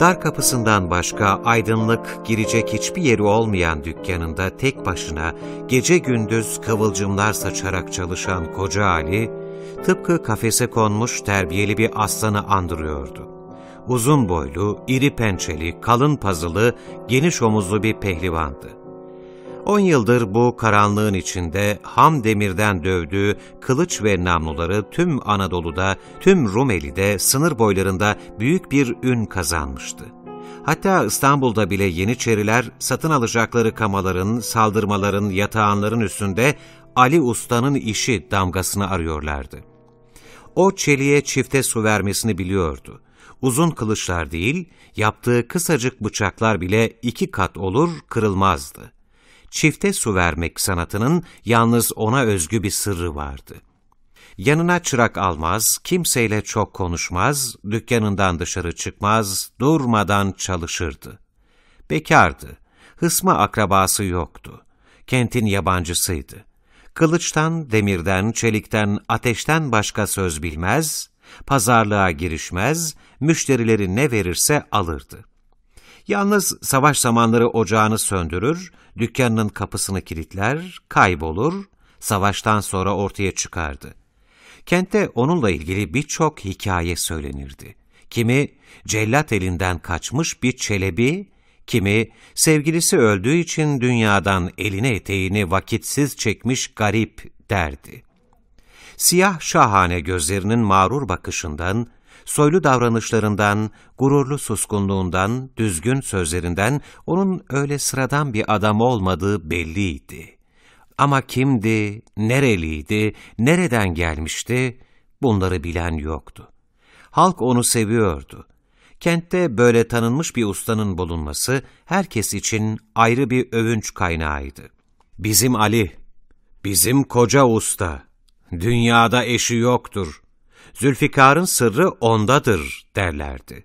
Dar kapısından başka aydınlık girecek hiçbir yeri olmayan dükkanında tek başına gece gündüz kıvılcımlar saçarak çalışan koca Ali, tıpkı kafese konmuş terbiyeli bir aslanı andırıyordu. Uzun boylu, iri pençeli, kalın pazılı, geniş omuzlu bir pehlivandı. On yıldır bu karanlığın içinde ham demirden dövdüğü kılıç ve namluları tüm Anadolu'da, tüm Rumeli'de, sınır boylarında büyük bir ün kazanmıştı. Hatta İstanbul'da bile Yeniçeriler satın alacakları kamaların, saldırmaların, yatağanların üstünde Ali Usta'nın işi damgasını arıyorlardı. O çeliğe çifte su vermesini biliyordu. Uzun kılıçlar değil, yaptığı kısacık bıçaklar bile iki kat olur, kırılmazdı çifte su vermek sanatının yalnız ona özgü bir sırrı vardı. Yanına çırak almaz, kimseyle çok konuşmaz, dükkanından dışarı çıkmaz, durmadan çalışırdı. Bekardı, hısma akrabası yoktu. Kentin yabancısıydı. Kılıçtan, demirden, çelikten, ateşten başka söz bilmez, pazarlığa girişmez, müşterileri ne verirse alırdı. Yalnız savaş zamanları ocağını söndürür, dükkanının kapısını kilitler, kaybolur, savaştan sonra ortaya çıkardı. Kentte onunla ilgili birçok hikaye söylenirdi. Kimi cellat elinden kaçmış bir çelebi, kimi sevgilisi öldüğü için dünyadan eline eteğini vakitsiz çekmiş garip derdi. Siyah şahane gözlerinin mağrur bakışından, soylu davranışlarından, gururlu suskunluğundan, düzgün sözlerinden onun öyle sıradan bir adam olmadığı belliydi. Ama kimdi, nereliydi, nereden gelmişti, bunları bilen yoktu. Halk onu seviyordu. Kentte böyle tanınmış bir ustanın bulunması herkes için ayrı bir övünç kaynağıydı. Bizim Ali, bizim koca usta, dünyada eşi yoktur. Zülfikar'ın sırrı ondadır derlerdi.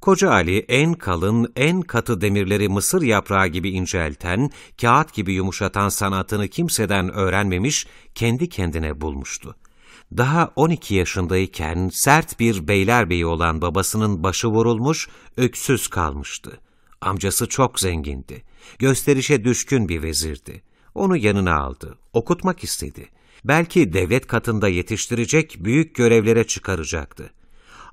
Koca Ali en kalın, en katı demirleri mısır yaprağı gibi incelten, kağıt gibi yumuşatan sanatını kimseden öğrenmemiş, kendi kendine bulmuştu. Daha 12 yaşındayken sert bir beylerbeyi olan babasının başı vurulmuş, öksüz kalmıştı. Amcası çok zengindi. Gösterişe düşkün bir vezirdi. Onu yanına aldı, okutmak istedi belki devlet katında yetiştirecek büyük görevlere çıkaracaktı.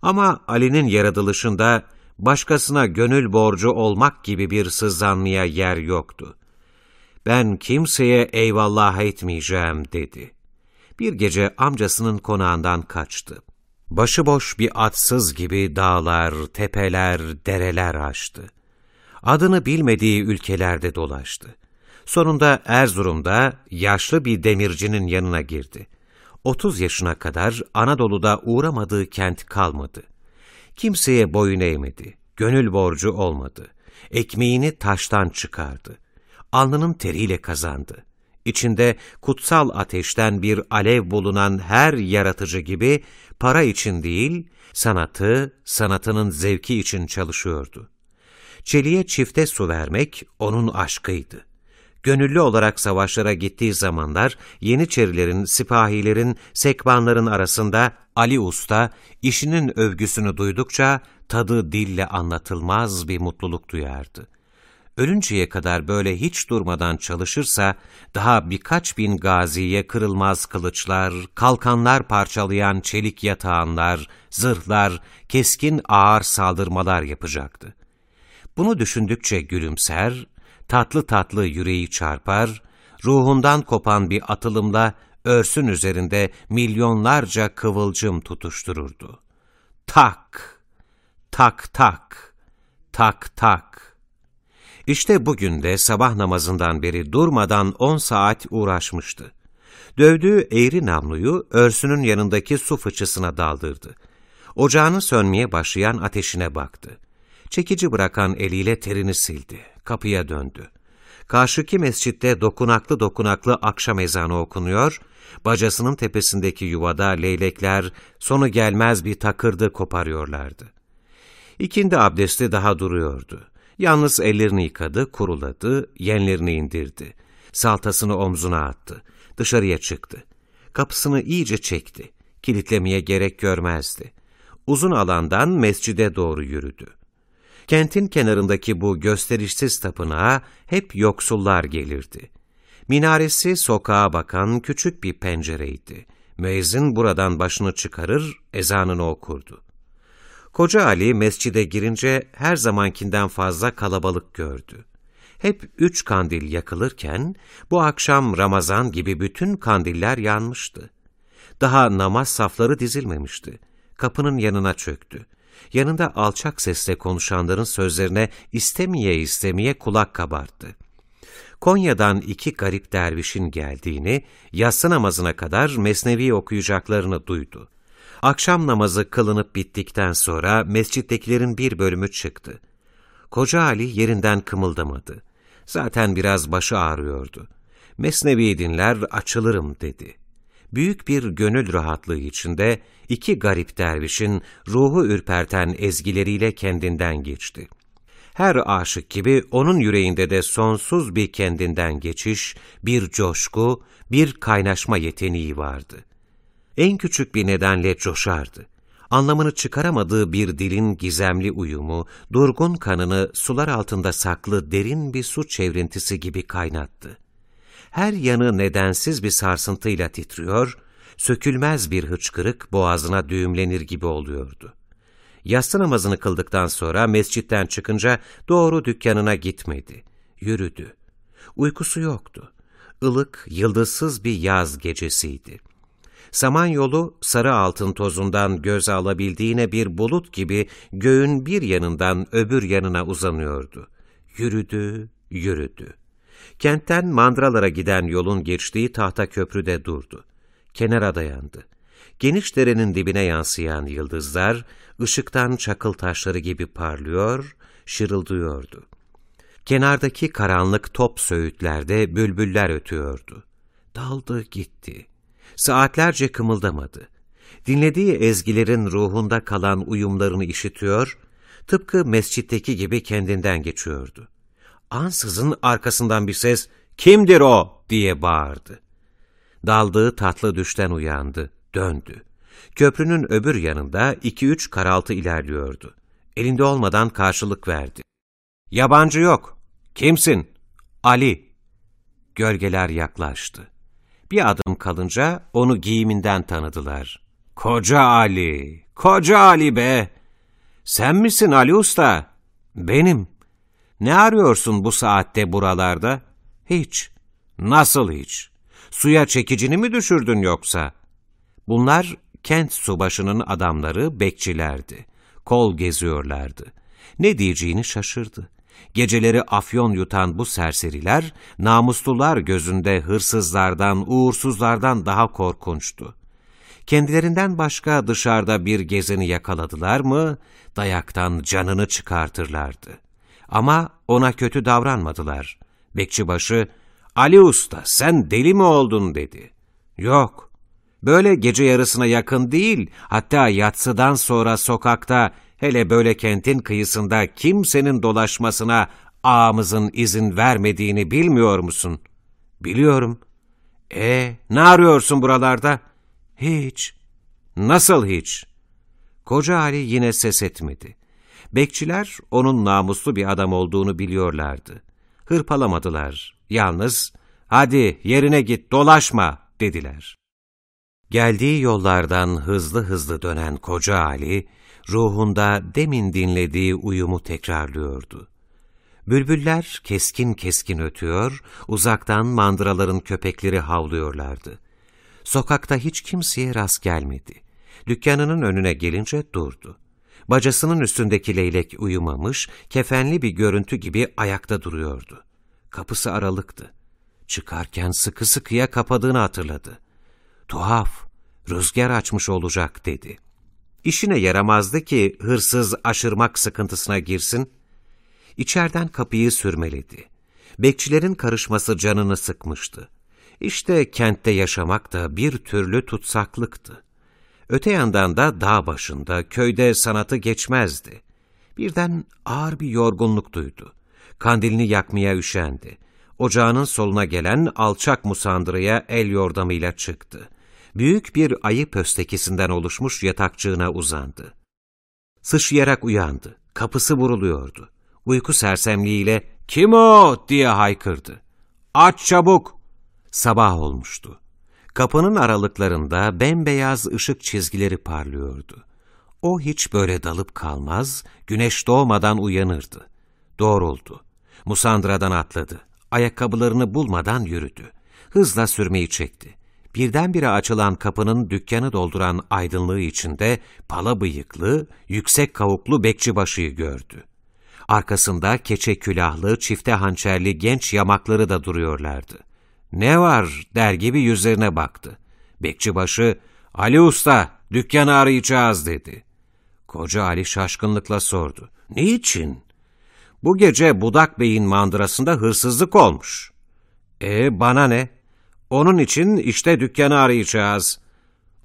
Ama Ali'nin yaratılışında başkasına gönül borcu olmak gibi bir sızlanmaya yer yoktu. Ben kimseye eyvallah etmeyeceğim dedi. Bir gece amcasının konağından kaçtı. Başıboş bir atsız gibi dağlar, tepeler, dereler aştı. Adını bilmediği ülkelerde dolaştı. Sonunda Erzurum'da yaşlı bir demircinin yanına girdi. 30 yaşına kadar Anadolu'da uğramadığı kent kalmadı. Kimseye boyun eğmedi, gönül borcu olmadı. Ekmeğini taştan çıkardı. Alnının teriyle kazandı. İçinde kutsal ateşten bir alev bulunan her yaratıcı gibi para için değil, sanatı, sanatının zevki için çalışıyordu. Çeliğe çifte su vermek onun aşkıydı gönüllü olarak savaşlara gittiği zamanlar Yeniçerilerin, sipahilerin, sekbanların arasında Ali Usta işinin övgüsünü duydukça tadı dille anlatılmaz bir mutluluk duyardı. Ölünceye kadar böyle hiç durmadan çalışırsa daha birkaç bin gaziye kırılmaz kılıçlar, kalkanlar parçalayan çelik yatağanlar, zırhlar, keskin ağır saldırmalar yapacaktı. Bunu düşündükçe gülümser, tatlı tatlı yüreği çarpar, ruhundan kopan bir atılımla örsün üzerinde milyonlarca kıvılcım tutuştururdu. Tak, tak tak, tak tak. İşte bugün de sabah namazından beri durmadan on saat uğraşmıştı. Dövdüğü eğri namluyu örsünün yanındaki su fıçısına daldırdı. Ocağının sönmeye başlayan ateşine baktı. Çekici bırakan eliyle terini sildi kapıya döndü. Karşıki mescitte dokunaklı dokunaklı akşam ezanı okunuyor, bacasının tepesindeki yuvada leylekler sonu gelmez bir takırdı koparıyorlardı. İkindi abdesti daha duruyordu. Yalnız ellerini yıkadı, kuruladı, yenlerini indirdi. Saltasını omzuna attı. Dışarıya çıktı. Kapısını iyice çekti. Kilitlemeye gerek görmezdi. Uzun alandan mescide doğru yürüdü. Kentin kenarındaki bu gösterişsiz tapınağa hep yoksullar gelirdi. Minaresi sokağa bakan küçük bir pencereydi. Müezzin buradan başını çıkarır, ezanını okurdu. Koca Ali mescide girince her zamankinden fazla kalabalık gördü. Hep üç kandil yakılırken bu akşam Ramazan gibi bütün kandiller yanmıştı. Daha namaz safları dizilmemişti. Kapının yanına çöktü. Yanında alçak sesle konuşanların sözlerine istemeye istemeye kulak kabarttı. Konya'dan iki garip dervişin geldiğini, yatsı namazına kadar mesnevi okuyacaklarını duydu. Akşam namazı kılınıp bittikten sonra mescittekilerin bir bölümü çıktı. Koca Ali yerinden kımıldamadı. Zaten biraz başı ağrıyordu. Mesnevi dinler açılırım dedi. Büyük bir gönül rahatlığı içinde iki garip dervişin ruhu ürperten ezgileriyle kendinden geçti. Her aşık gibi onun yüreğinde de sonsuz bir kendinden geçiş, bir coşku, bir kaynaşma yeteneği vardı. En küçük bir nedenle coşardı. Anlamını çıkaramadığı bir dilin gizemli uyumu, durgun kanını sular altında saklı derin bir su çevrintisi gibi kaynattı. Her yanı nedensiz bir sarsıntıyla titriyor, sökülmez bir hıçkırık boğazına düğümlenir gibi oluyordu. Yatsı namazını kıldıktan sonra mescitten çıkınca doğru dükkanına gitmedi. Yürüdü. Uykusu yoktu. Ilık, yıldızsız bir yaz gecesiydi. Samanyolu sarı altın tozundan göz alabildiğine bir bulut gibi göğün bir yanından öbür yanına uzanıyordu. Yürüdü, yürüdü. Kentten mandralara giden yolun geçtiği tahta köprüde durdu. Kenara dayandı. Geniş derenin dibine yansıyan yıldızlar, ışıktan çakıl taşları gibi parlıyor, şırıldıyordu. Kenardaki karanlık top söğütlerde bülbüller ötüyordu. Daldı gitti. Saatlerce kımıldamadı. Dinlediği ezgilerin ruhunda kalan uyumlarını işitiyor, tıpkı mescitteki gibi kendinden geçiyordu. Ansızın arkasından bir ses, ''Kimdir o?'' diye bağırdı. Daldığı tatlı düşten uyandı, döndü. Köprünün öbür yanında iki üç karaltı ilerliyordu. Elinde olmadan karşılık verdi. ''Yabancı yok. Kimsin?'' ''Ali.'' Gölgeler yaklaştı. Bir adım kalınca onu giyiminden tanıdılar. ''Koca Ali, koca Ali be! Sen misin Ali Usta?'' ''Benim.'' ''Ne arıyorsun bu saatte buralarda?'' ''Hiç.'' ''Nasıl hiç? Suya çekicini mi düşürdün yoksa?'' Bunlar kent subaşının adamları bekçilerdi. Kol geziyorlardı. Ne diyeceğini şaşırdı. Geceleri afyon yutan bu serseriler, namuslular gözünde hırsızlardan, uğursuzlardan daha korkunçtu. Kendilerinden başka dışarıda bir gezeni yakaladılar mı, dayaktan canını çıkartırlardı. Ama ona kötü davranmadılar. Bekçibaşı, Ali Usta sen deli mi oldun dedi. Yok, böyle gece yarısına yakın değil, hatta yatsıdan sonra sokakta Hele böyle kentin kıyısında kimsenin dolaşmasına ağamızın izin vermediğini bilmiyor musun? Biliyorum. E ne arıyorsun buralarda? Hiç. Nasıl hiç? Koca Ali yine ses etmedi. Bekçiler onun namuslu bir adam olduğunu biliyorlardı. Hırpalamadılar. Yalnız, hadi yerine git dolaşma dediler. Geldiği yollardan hızlı hızlı dönen koca Ali, ruhunda demin dinlediği uyumu tekrarlıyordu. Bülbüller keskin keskin ötüyor, uzaktan mandıraların köpekleri havlıyorlardı. Sokakta hiç kimseye rast gelmedi. Dükkanının önüne gelince durdu. Bacasının üstündeki leylek uyumamış, kefenli bir görüntü gibi ayakta duruyordu. Kapısı aralıktı. Çıkarken sıkı sıkıya kapadığını hatırladı. Tuhaf, rüzgar açmış olacak dedi. İşine yaramazdı ki hırsız aşırmak sıkıntısına girsin. İçeriden kapıyı sürmeledi. Bekçilerin karışması canını sıkmıştı. İşte kentte yaşamak da bir türlü tutsaklıktı. Öte yandan da dağ başında, köyde sanatı geçmezdi. Birden ağır bir yorgunluk duydu. Kandilini yakmaya üşendi. Ocağının soluna gelen alçak musandırıya el yordamıyla çıktı büyük bir ayı pöstekisinden oluşmuş yatakçığına uzandı. Sıçrayarak uyandı. Kapısı vuruluyordu. Uyku sersemliğiyle ''Kim o?'' diye haykırdı. ''Aç çabuk!'' Sabah olmuştu. Kapının aralıklarında bembeyaz ışık çizgileri parlıyordu. O hiç böyle dalıp kalmaz, güneş doğmadan uyanırdı. Doğruldu. Musandradan atladı. Ayakkabılarını bulmadan yürüdü. Hızla sürmeyi çekti. Birdenbire açılan kapının dükkanı dolduran aydınlığı içinde pala bıyıklı, yüksek kavuklu bekçibaşıyı gördü. Arkasında keçe külahlı, çifte hançerli genç yamakları da duruyorlardı. Ne var der gibi yüzlerine baktı. Bekçibaşı, Ali Usta, dükkanı arayacağız dedi. Koca Ali şaşkınlıkla sordu. Niçin? Bu gece Budak Bey'in mandırasında hırsızlık olmuş. E bana ne? Onun için işte dükkanı arayacağız.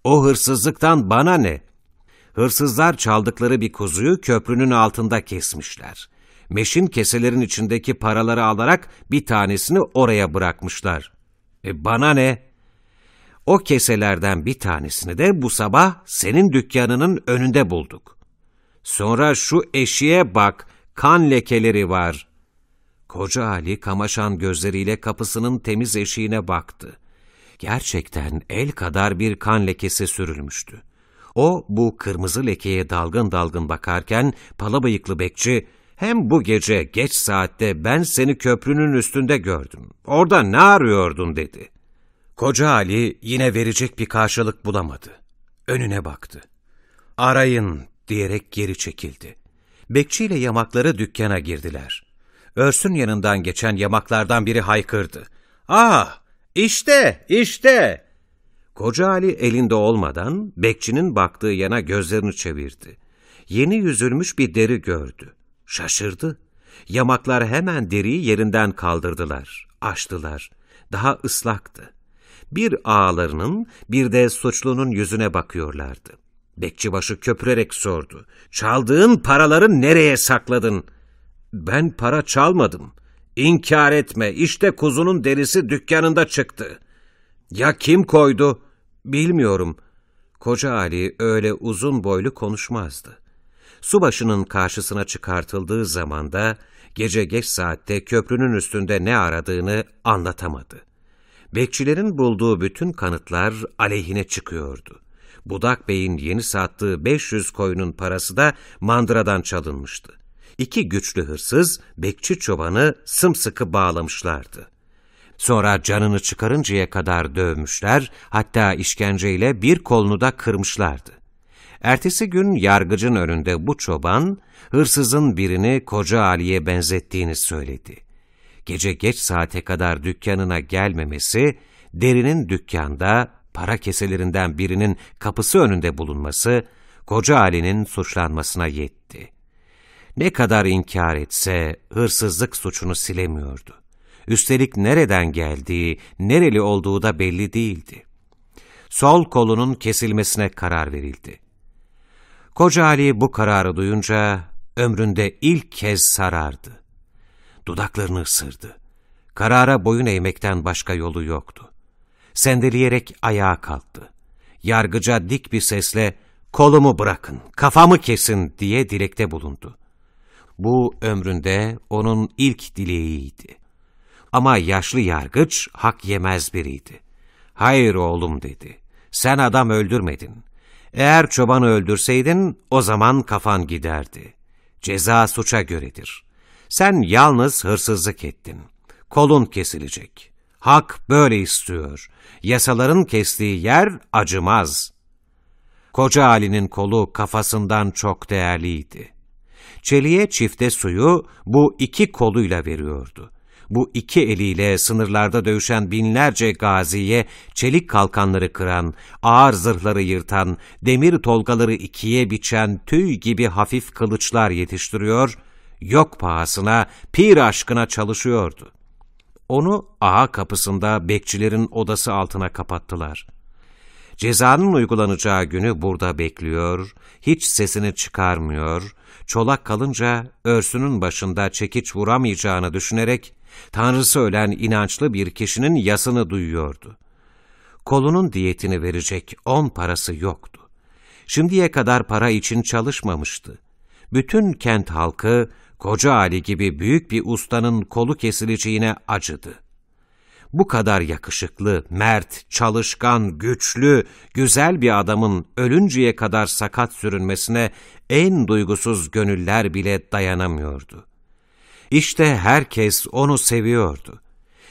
O hırsızlıktan bana ne? Hırsızlar çaldıkları bir kuzuyu köprünün altında kesmişler. Meşin keselerin içindeki paraları alarak bir tanesini oraya bırakmışlar. E bana ne? O keselerden bir tanesini de bu sabah senin dükkanının önünde bulduk. Sonra şu eşiğe bak, kan lekeleri var. Koca Ali kamaşan gözleriyle kapısının temiz eşiğine baktı. Gerçekten el kadar bir kan lekesi sürülmüştü. O bu kırmızı lekeye dalgın dalgın bakarken pala bıyıklı bekçi, hem bu gece geç saatte ben seni köprünün üstünde gördüm. Orada ne arıyordun dedi. Koca Ali yine verecek bir karşılık bulamadı. Önüne baktı. Arayın diyerek geri çekildi. Bekçiyle yamakları dükkana girdiler. Örsün yanından geçen yamaklardan biri haykırdı. Ah işte işte! Koca Ali elinde olmadan bekçinin baktığı yana gözlerini çevirdi. Yeni yüzülmüş bir deri gördü. Şaşırdı. Yamaklar hemen deriyi yerinden kaldırdılar, açtılar. Daha ıslaktı. Bir ağalarının bir de suçlunun yüzüne bakıyorlardı. Bekçibaşı köpürerek sordu. Çaldığın paraları nereye sakladın? Ben para çalmadım. İnkar etme, işte kuzunun derisi dükkanında çıktı. Ya kim koydu? Bilmiyorum. Koca Ali öyle uzun boylu konuşmazdı. Subaşının karşısına çıkartıldığı zamanda gece geç saatte köprünün üstünde ne aradığını anlatamadı. Bekçilerin bulduğu bütün kanıtlar aleyhine çıkıyordu. Budak Bey'in yeni sattığı 500 koyunun parası da mandıradan çalınmıştı. İki güçlü hırsız bekçi çobanı sımsıkı bağlamışlardı. Sonra canını çıkarıncaya kadar dövmüşler, hatta işkenceyle bir kolunu da kırmışlardı. Ertesi gün yargıcın önünde bu çoban, hırsızın birini koca Ali'ye benzettiğini söyledi. Gece geç saate kadar dükkanına gelmemesi, derinin dükkanda para keselerinden birinin kapısı önünde bulunması, koca Ali'nin suçlanmasına yetti. Ne kadar inkar etse hırsızlık suçunu silemiyordu. Üstelik nereden geldiği, nereli olduğu da belli değildi. Sol kolunun kesilmesine karar verildi. Koca Ali bu kararı duyunca ömründe ilk kez sarardı. Dudaklarını ısırdı. Karara boyun eğmekten başka yolu yoktu. Sendeleyerek ayağa kalktı. Yargıca dik bir sesle kolumu bırakın, kafamı kesin diye dilekte bulundu. Bu ömründe onun ilk dileğiydi. Ama yaşlı yargıç hak yemez biriydi. Hayır oğlum dedi. Sen adam öldürmedin. Eğer çobanı öldürseydin o zaman kafan giderdi. Ceza suça göredir. Sen yalnız hırsızlık ettin. Kolun kesilecek. Hak böyle istiyor. Yasaların kestiği yer acımaz. Koca Ali'nin kolu kafasından çok değerliydi. Çeliğe çifte suyu bu iki koluyla veriyordu. Bu iki eliyle sınırlarda dövüşen binlerce gaziye çelik kalkanları kıran, ağır zırhları yırtan, demir tolgaları ikiye biçen tüy gibi hafif kılıçlar yetiştiriyor, yok pahasına, pir aşkına çalışıyordu. Onu ağa kapısında bekçilerin odası altına kapattılar. Cezanın uygulanacağı günü burada bekliyor, hiç sesini çıkarmıyor, çolak kalınca örsünün başında çekiç vuramayacağını düşünerek Tanrısı ölen inançlı bir kişinin yasını duyuyordu. Kolunun diyetini verecek on parası yoktu. Şimdiye kadar para için çalışmamıştı. Bütün kent halkı, Koca Ali gibi büyük bir ustanın kolu kesileceğine acıdı. Bu kadar yakışıklı, mert, çalışkan, güçlü, güzel bir adamın ölünceye kadar sakat sürünmesine en duygusuz gönüller bile dayanamıyordu. İşte herkes onu seviyordu.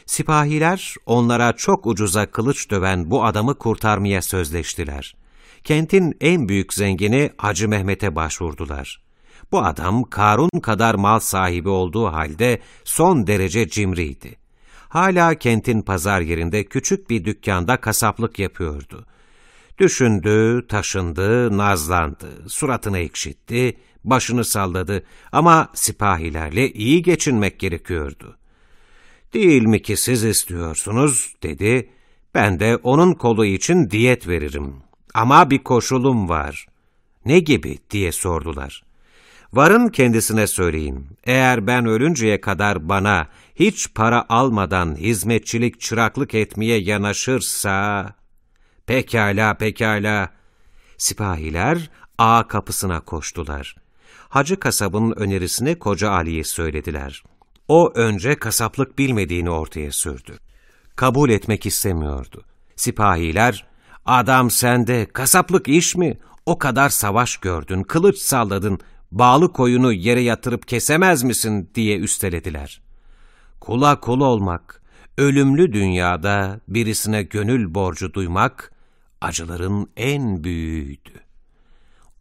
Sipahiler onlara çok ucuza kılıç döven bu adamı kurtarmaya sözleştiler. Kentin en büyük zengini Hacı Mehmet'e başvurdular. Bu adam Karun kadar mal sahibi olduğu halde son derece cimriydi. Hala kentin pazar yerinde küçük bir dükkanda kasaplık yapıyordu. Düşündü, taşındı, nazlandı, suratını ekşitti, başını salladı ama sipahilerle iyi geçinmek gerekiyordu. Değil mi ki siz istiyorsunuz, dedi. Ben de onun kolu için diyet veririm. Ama bir koşulum var. Ne gibi diye sordular. Varın kendisine söyleyin. Eğer ben ölünceye kadar bana hiç para almadan hizmetçilik çıraklık etmeye yanaşırsa... Pekala, pekala. Sipahiler ağa kapısına koştular. Hacı kasabın önerisini koca Ali'ye söylediler. O önce kasaplık bilmediğini ortaya sürdü. Kabul etmek istemiyordu. Sipahiler, adam sende, kasaplık iş mi? O kadar savaş gördün, kılıç salladın, bağlı koyunu yere yatırıp kesemez misin diye üstelediler. Kula kul olmak, ölümlü dünyada birisine gönül borcu duymak, acıların en büyüğüydü.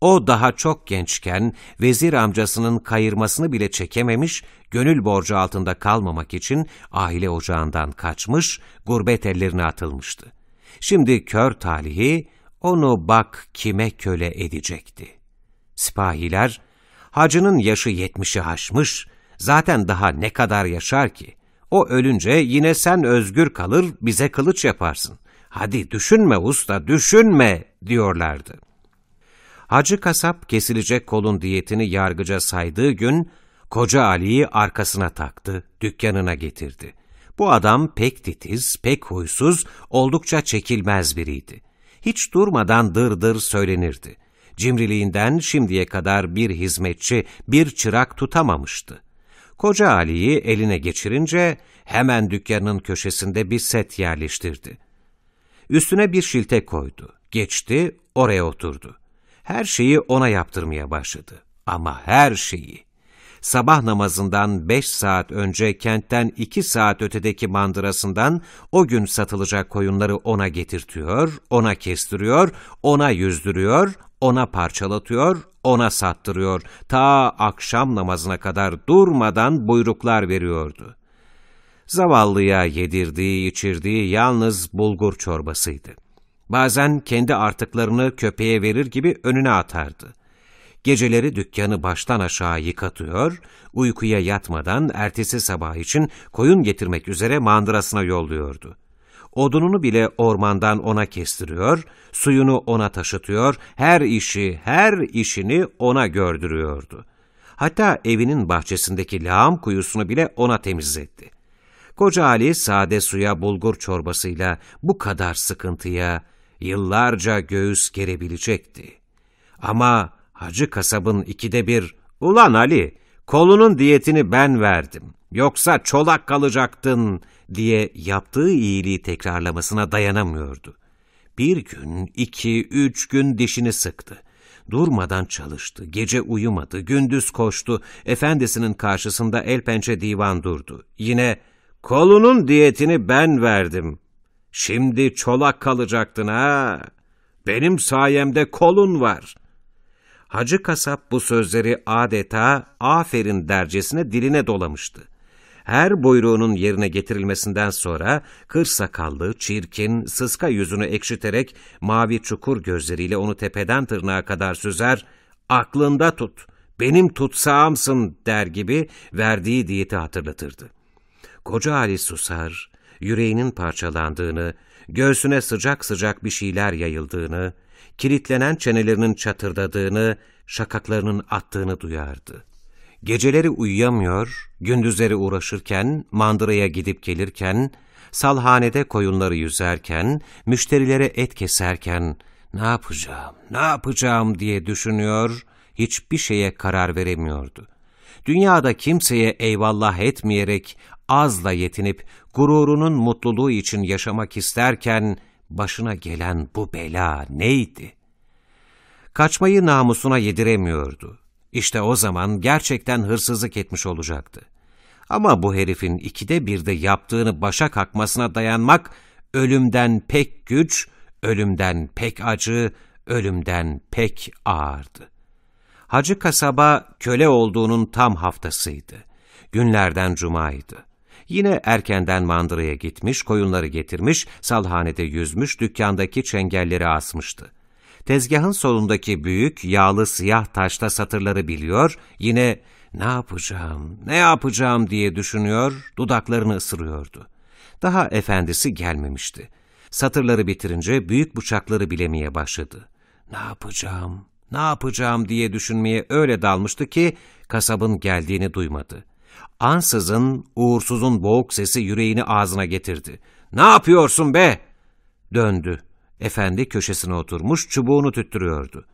O daha çok gençken vezir amcasının kayırmasını bile çekememiş, gönül borcu altında kalmamak için aile ocağından kaçmış, gurbet ellerine atılmıştı. Şimdi kör talihi onu bak kime köle edecekti. Sipahiler, hacının yaşı yetmişi aşmış, zaten daha ne kadar yaşar ki? O ölünce yine sen özgür kalır, bize kılıç yaparsın. Hadi düşünme usta, düşünme diyorlardı. Hacı kasap kesilecek kolun diyetini yargıca saydığı gün, koca Ali'yi arkasına taktı, dükkanına getirdi. Bu adam pek titiz, pek huysuz, oldukça çekilmez biriydi. Hiç durmadan dır dır söylenirdi. Cimriliğinden şimdiye kadar bir hizmetçi, bir çırak tutamamıştı. Koca Ali'yi eline geçirince hemen dükkanın köşesinde bir set yerleştirdi. Üstüne bir şilte koydu. Geçti, oraya oturdu. Her şeyi ona yaptırmaya başladı. Ama her şeyi. Sabah namazından beş saat önce kentten iki saat ötedeki mandırasından o gün satılacak koyunları ona getirtiyor, ona kestiriyor, ona yüzdürüyor, ona parçalatıyor, ona sattırıyor. Ta akşam namazına kadar durmadan buyruklar veriyordu. Zavallıya yedirdiği, içirdiği yalnız bulgur çorbasıydı. Bazen kendi artıklarını köpeğe verir gibi önüne atardı. Geceleri dükkanı baştan aşağı yıkatıyor, uykuya yatmadan ertesi sabah için koyun getirmek üzere mandırasına yolluyordu. Odununu bile ormandan ona kestiriyor, suyunu ona taşıtıyor, her işi, her işini ona gördürüyordu. Hatta evinin bahçesindeki lağım kuyusunu bile ona temizletti. Koca Ali sade suya bulgur çorbasıyla bu kadar sıkıntıya yıllarca göğüs gerebilecekti. Ama hacı kasabın ikide bir, ''Ulan Ali, kolunun diyetini ben verdim, yoksa çolak kalacaktın.'' diye yaptığı iyiliği tekrarlamasına dayanamıyordu. Bir gün, iki, üç gün dişini sıktı. Durmadan çalıştı, gece uyumadı, gündüz koştu, efendisinin karşısında el pençe divan durdu. Yine, kolunun diyetini ben verdim. Şimdi çolak kalacaktın ha. Benim sayemde kolun var. Hacı kasap bu sözleri adeta aferin dercesine diline dolamıştı. Her buyruğunun yerine getirilmesinden sonra kır sakallı, çirkin, sıska yüzünü ekşiterek mavi çukur gözleriyle onu tepeden tırnağa kadar süzer, aklında tut, benim tutsağımsın der gibi verdiği diyeti hatırlatırdı. Koca Ali susar, yüreğinin parçalandığını, göğsüne sıcak sıcak bir şeyler yayıldığını, kilitlenen çenelerinin çatırdadığını, şakaklarının attığını duyardı. Geceleri uyuyamıyor, gündüzleri uğraşırken, mandıraya gidip gelirken, salhanede koyunları yüzerken, müşterilere et keserken, ne yapacağım, ne yapacağım diye düşünüyor, hiçbir şeye karar veremiyordu. Dünyada kimseye eyvallah etmeyerek azla yetinip gururunun mutluluğu için yaşamak isterken başına gelen bu bela neydi? Kaçmayı namusuna yediremiyordu. İşte o zaman gerçekten hırsızlık etmiş olacaktı. Ama bu herifin ikide birde yaptığını başa kalkmasına dayanmak ölümden pek güç, ölümden pek acı, ölümden pek ağırdı. Hacı kasaba köle olduğunun tam haftasıydı. Günlerden cumaydı. Yine erkenden mandıraya gitmiş, koyunları getirmiş, salhanede yüzmüş, dükkandaki çengelleri asmıştı. Tezgahın solundaki büyük, yağlı siyah taşta satırları biliyor, yine ne yapacağım, ne yapacağım diye düşünüyor, dudaklarını ısırıyordu. Daha efendisi gelmemişti. Satırları bitirince büyük bıçakları bilemeye başladı. Ne yapacağım, ne yapacağım diye düşünmeye öyle dalmıştı ki kasabın geldiğini duymadı. Ansızın uğursuzun boğuk sesi yüreğini ağzına getirdi. ''Ne yapıyorsun be?'' Döndü. Efendi köşesine oturmuş çubuğunu tüttürüyordu.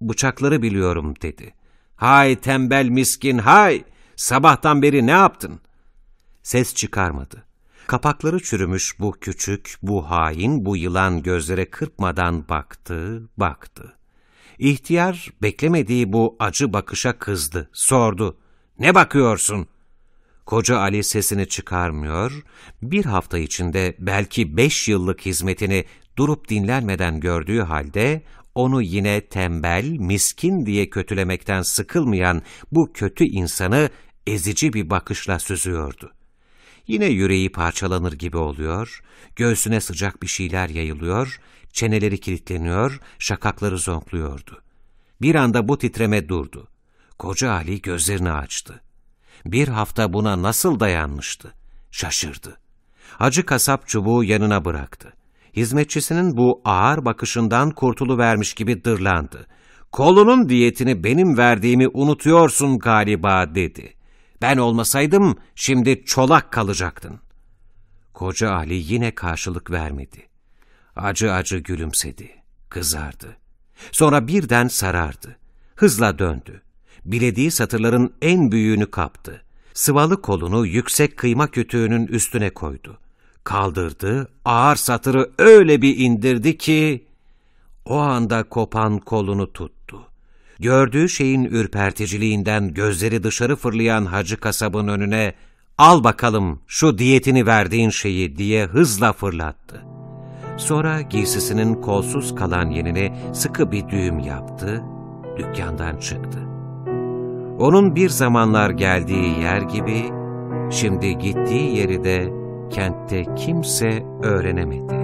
''Bıçakları biliyorum.'' dedi. ''Hay tembel miskin hay! Sabahtan beri ne yaptın?'' Ses çıkarmadı. Kapakları çürümüş bu küçük, bu hain, bu yılan gözlere kırpmadan baktı, baktı. İhtiyar beklemediği bu acı bakışa kızdı, sordu. ''Ne bakıyorsun?'' Koca Ali sesini çıkarmıyor, bir hafta içinde belki beş yıllık hizmetini durup dinlenmeden gördüğü halde, onu yine tembel, miskin diye kötülemekten sıkılmayan bu kötü insanı ezici bir bakışla süzüyordu. Yine yüreği parçalanır gibi oluyor, göğsüne sıcak bir şeyler yayılıyor, çeneleri kilitleniyor, şakakları zonkluyordu. Bir anda bu titreme durdu. Koca Ali gözlerini açtı. Bir hafta buna nasıl dayanmıştı? Şaşırdı. Hacı kasap çubuğu yanına bıraktı. Hizmetçisinin bu ağır bakışından kurtuluvermiş gibi dırlandı. Kolunun diyetini benim verdiğimi unutuyorsun galiba dedi. Ben olmasaydım şimdi çolak kalacaktın. Koca Ali yine karşılık vermedi. Acı acı gülümsedi, kızardı. Sonra birden sarardı. Hızla döndü. Bilediği satırların en büyüğünü kaptı. Sıvalı kolunu yüksek kıyma kütüğünün üstüne koydu. Kaldırdı, ağır satırı öyle bir indirdi ki, o anda kopan kolunu tuttu. Gördüğü şeyin ürperticiliğinden gözleri dışarı fırlayan hacı kasabın önüne, al bakalım şu diyetini verdiğin şeyi diye hızla fırlattı. Sonra giysisinin kolsuz kalan yenine sıkı bir düğüm yaptı, dükkandan çıktı. Onun bir zamanlar geldiği yer gibi, şimdi gittiği yeri de kentte kimse öğrenemedi.